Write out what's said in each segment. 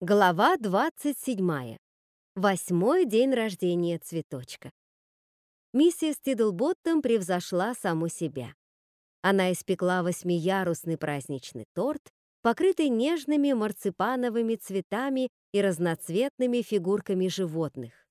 Глава 27. Восьмой день рождения цветочка. Миссис Тиддлботтом превзошла саму себя. Она испекла восьмиярусный праздничный торт, покрытый нежными марципановыми цветами и разноцветными фигурками животных.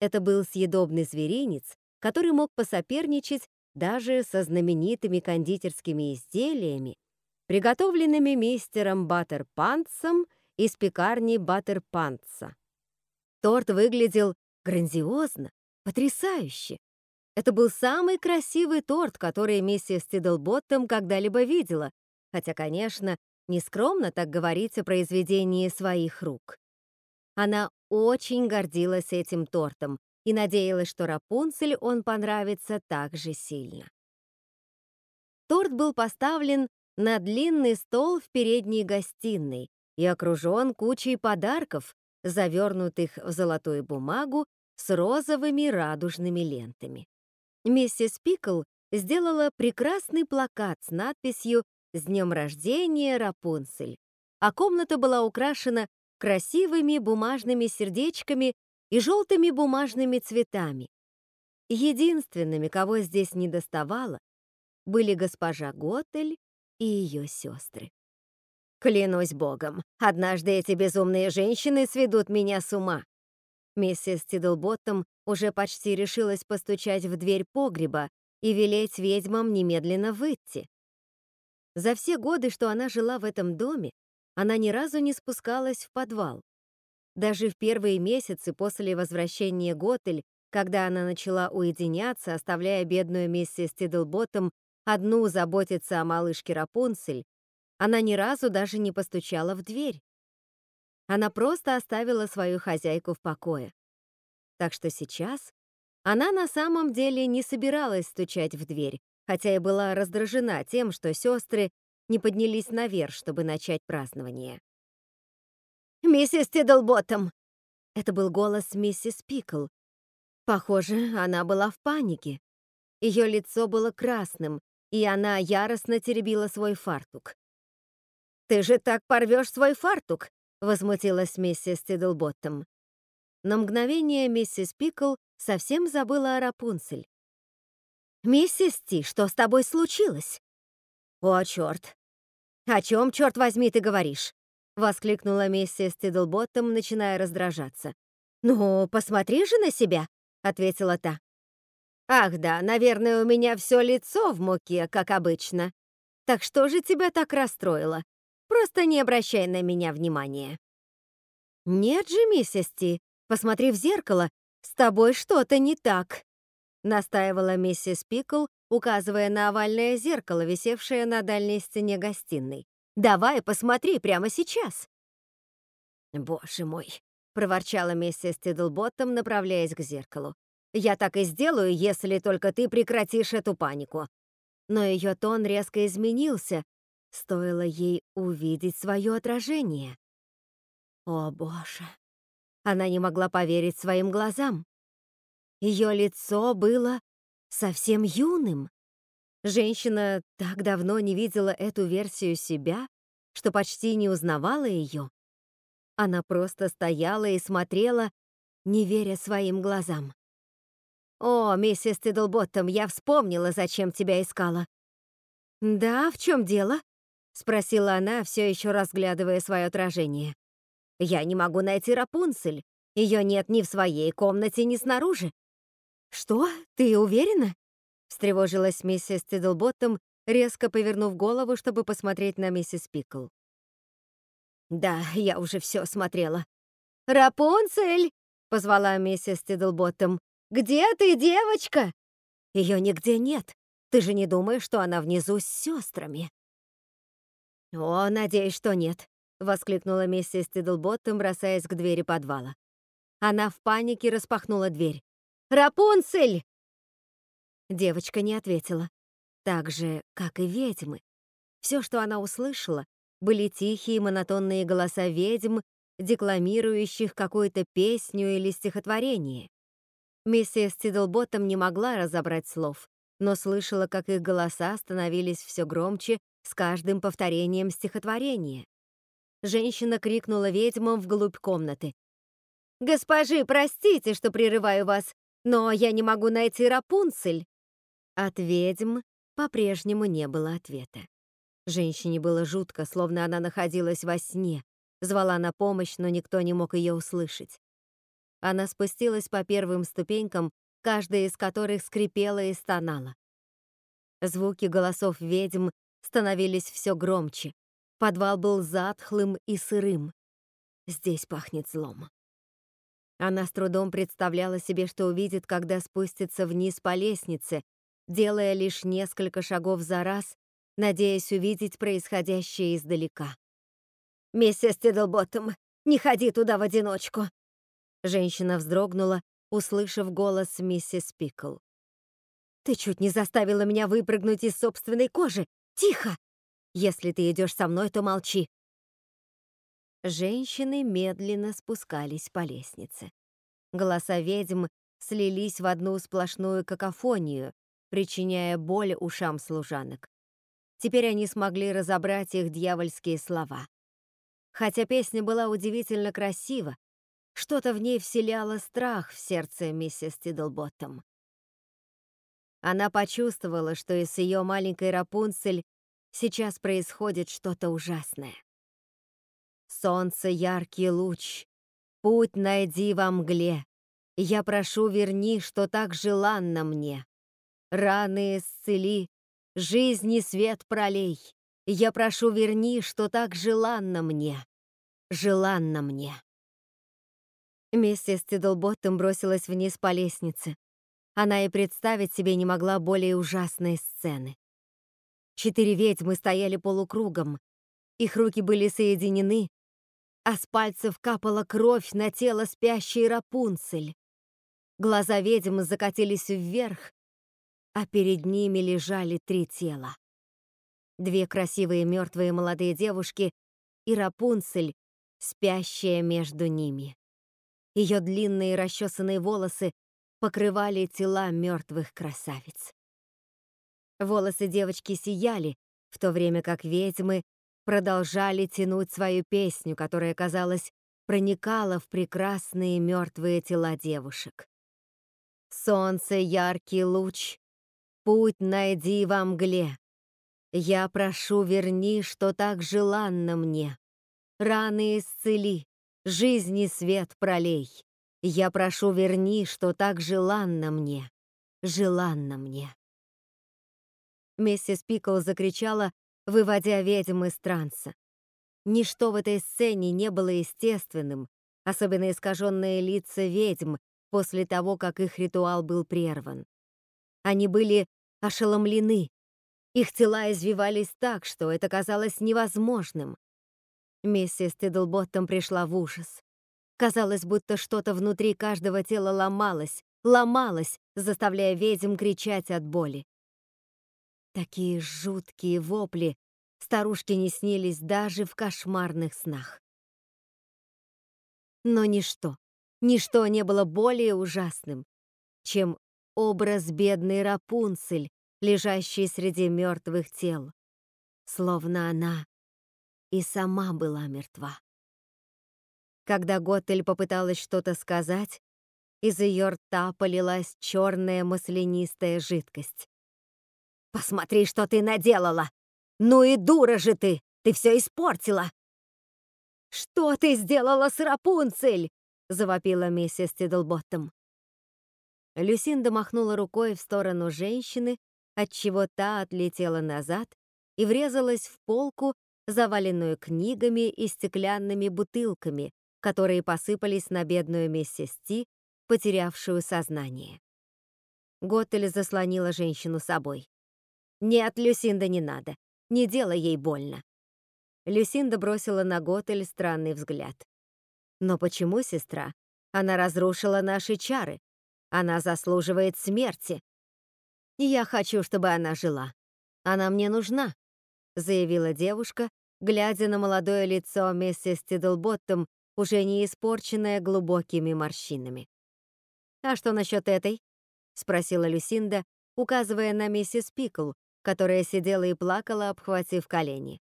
Это был съедобный зверинец, который мог посоперничать даже со знаменитыми кондитерскими изделиями, приготовленными мистером Баттерпантсом из пекарни Баттерпантса. Торт выглядел грандиозно, потрясающе. Это был самый красивый торт, который миссис Тиддлботтом когда-либо видела, хотя, конечно, нескромно так говорить о произведении своих рук. Она очень гордилась этим тортом и надеялась, что Рапунцель он понравится так же сильно. Торт был поставлен на длинный стол в передней гостиной, и окружен кучей подарков, завернутых в золотую бумагу с розовыми радужными лентами. Миссис Пикл сделала прекрасный плакат с надписью «С днем рождения, Рапунцель», а комната была украшена красивыми бумажными сердечками и желтыми бумажными цветами. Единственными, кого здесь не доставало, были госпожа Готель и ее сестры. Клянусь богом, однажды эти безумные женщины сведут меня с ума. Миссис Тиддлботтом уже почти решилась постучать в дверь погреба и велеть ведьмам немедленно выйти. За все годы, что она жила в этом доме, она ни разу не спускалась в подвал. Даже в первые месяцы после возвращения Готель, когда она начала уединяться, оставляя бедную миссис Тиддлботтом одну заботиться о малышке Рапунцель, она ни разу даже не постучала в дверь. Она просто оставила свою хозяйку в покое. Так что сейчас она на самом деле не собиралась стучать в дверь, хотя и была раздражена тем, что сестры не поднялись наверх, чтобы начать празднование. «Миссис Тиддлботтом!» Это был голос миссис Пикл. Похоже, она была в панике. Ее лицо было красным, и она яростно теребила свой фартук. «Ты же так порвешь свой фартук!» — возмутилась миссис Тиддлботтом. На мгновение миссис Пикл совсем забыла о Рапунцель. «Миссис Ти, что с тобой случилось?» «О, черт! О чем, черт возьми, ты говоришь?» — воскликнула миссис Тиддлботтом, начиная раздражаться. «Ну, посмотри же на себя!» — ответила та. «Ах да, наверное, у меня все лицо в муке, как обычно. Так что же тебя так расстроило? Просто не обращай на меня внимания». «Нет же, миссис Ти, посмотри в зеркало, с тобой что-то не так», настаивала миссис Пикл, указывая на овальное зеркало, висевшее на дальней стене гостиной. «Давай, посмотри прямо сейчас». «Боже мой», — проворчала миссис Тиддлботтом, направляясь к зеркалу. «Я так и сделаю, если только ты прекратишь эту панику». Но ее тон резко изменился, Стоило ей увидеть свое отражение. О, боже! Она не могла поверить своим глазам. Ее лицо было совсем юным. Женщина так давно не видела эту версию себя, что почти не узнавала ее. Она просто стояла и смотрела, не веря своим глазам. «О, миссис Тиддлботтом, я вспомнила, зачем тебя искала». «Да, в чем дело?» — спросила она, все еще разглядывая свое отражение. «Я не могу найти Рапунцель. Ее нет ни в своей комнате, ни снаружи». «Что? Ты уверена?» — встревожилась миссис Тиддлботтом, резко повернув голову, чтобы посмотреть на миссис Пикл. «Да, я уже все смотрела». «Рапунцель!» — позвала миссис Тиддлботтом. «Где ты, девочка?» «Ее нигде нет. Ты же не думаешь, что она внизу с сестрами?» «О, надеюсь, что нет», — воскликнула миссис Тиддлботтом, бросаясь к двери подвала. Она в панике распахнула дверь. «Рапунцель!» Девочка не ответила. Так же, как и ведьмы. Все, что она услышала, были тихие монотонные голоса ведьм, декламирующих какую-то песню или стихотворение. Миссис Тиддлботтом не могла разобрать слов, но слышала, как их голоса становились все громче с каждым повторением стихотворения. женщина крикнула ведьмам вглубь комнаты. «Госпожи, простите, что прерываю вас, но я не могу найти Рапунцель!» От ведьм по-прежнему не было ответа. Женщине было жутко, словно она находилась во сне, звала на помощь, но никто не мог ее услышать. Она спустилась по первым ступенькам, каждая из которых скрипела и стонала. Звуки голосов ведьм становились все громче. Подвал был затхлым и сырым. Здесь пахнет злом. Она с трудом представляла себе, что увидит, когда спустится вниз по лестнице, делая лишь несколько шагов за раз, надеясь увидеть происходящее издалека. «Миссис Тиддлботтом, не ходи туда в одиночку!» Женщина вздрогнула, услышав голос миссис Пикл. «Ты чуть не заставила меня выпрыгнуть из собственной кожи! Тихо! Если ты идешь со мной, то молчи!» Женщины медленно спускались по лестнице. Голоса ведьм слились в одну сплошную какофонию, причиняя боль ушам служанок. Теперь они смогли разобрать их дьявольские слова. Хотя песня была удивительно красива, что-то в ней вселяло страх в сердце миссис Тиддлботтом. Она почувствовала, что из ее маленькой Рапунцель сейчас происходит что-то ужасное. Солнце — яркий луч, путь найди во мгле. Я прошу, верни, что так желанно мне. Раны исцели, жизни свет пролей. Я прошу, верни, что так желанно мне. Желанно мне. Миссис Тиддлботтом бросилась вниз по лестнице. Она и представить себе не могла более ужасной сцены. Четыре ведьмы стояли полукругом. Их руки были соединены, а с пальцев капала кровь на тело спящей Рапунцель. Глаза ведьмы закатились вверх, а перед ними лежали три тела. Две красивые мертвые молодые девушки и Рапунцель, спящая между ними. Ее длинные расчесанные волосы покрывали тела мертвых красавиц. Волосы девочки сияли, в то время как ведьмы продолжали тянуть свою песню, которая, казалось, проникала в прекрасные мертвые тела девушек. Солнце, яркий луч, путь найди во мгле. Я прошу, верни, что так желанно мне. Раны исцели, жизни свет пролей. Я прошу, верни, что так желанно мне, желанно мне. Миссис Пикл закричала, выводя ведьм из транса. Ничто в этой сцене не было естественным, особенно искаженные лица ведьм после того, как их ритуал был прерван. Они были ошеломлены. Их тела извивались так, что это казалось невозможным. Миссис Тиддлботтом пришла в ужас. Казалось, будто что-то внутри каждого тела ломалось, ломалось, заставляя ведьм кричать от боли. Такие жуткие вопли старушке не снились даже в кошмарных снах. Но ничто, ничто не было более ужасным, чем образ бедной Рапунцель, лежащей среди мертвых тел, словно она и сама была мертва. Когда Готель попыталась что-то сказать, из ее рта полилась черная маслянистая жидкость. «Посмотри, что ты наделала! Ну и дура же ты! Ты все испортила!» «Что ты сделала с Рапунцель?» — завопила миссис Тиддлботтом. Люсинда махнула рукой в сторону женщины, отчего та отлетела назад и врезалась в полку, заваленную книгами и стеклянными бутылками, которые посыпались на бедную миссис Ти, потерявшую сознание. Готель заслонила женщину собой. «Нет, Люсинда, не надо. Не делай ей больно». Люсинда бросила на Готель странный взгляд. «Но почему, сестра? Она разрушила наши чары. Она заслуживает смерти. Я хочу, чтобы она жила. Она мне нужна заявила девушка, глядя на молодое лицо миссис Тиддлботтом, уже не испорченное глубокими морщинами. «А что насчет этой?» — спросила Люсинда, указывая на миссис Пикл, которая сидела и плакала, обхватив колени.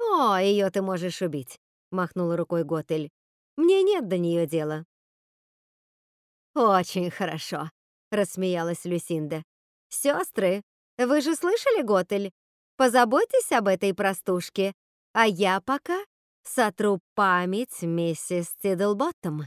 «О, ее ты можешь убить», — махнула рукой Готель. «Мне нет до нее дела». «Очень хорошо», — рассмеялась Люсинда. «Сестры, вы же слышали, Готель? Позаботьтесь об этой простушке, а я пока сотру память миссис Тиддлботтом».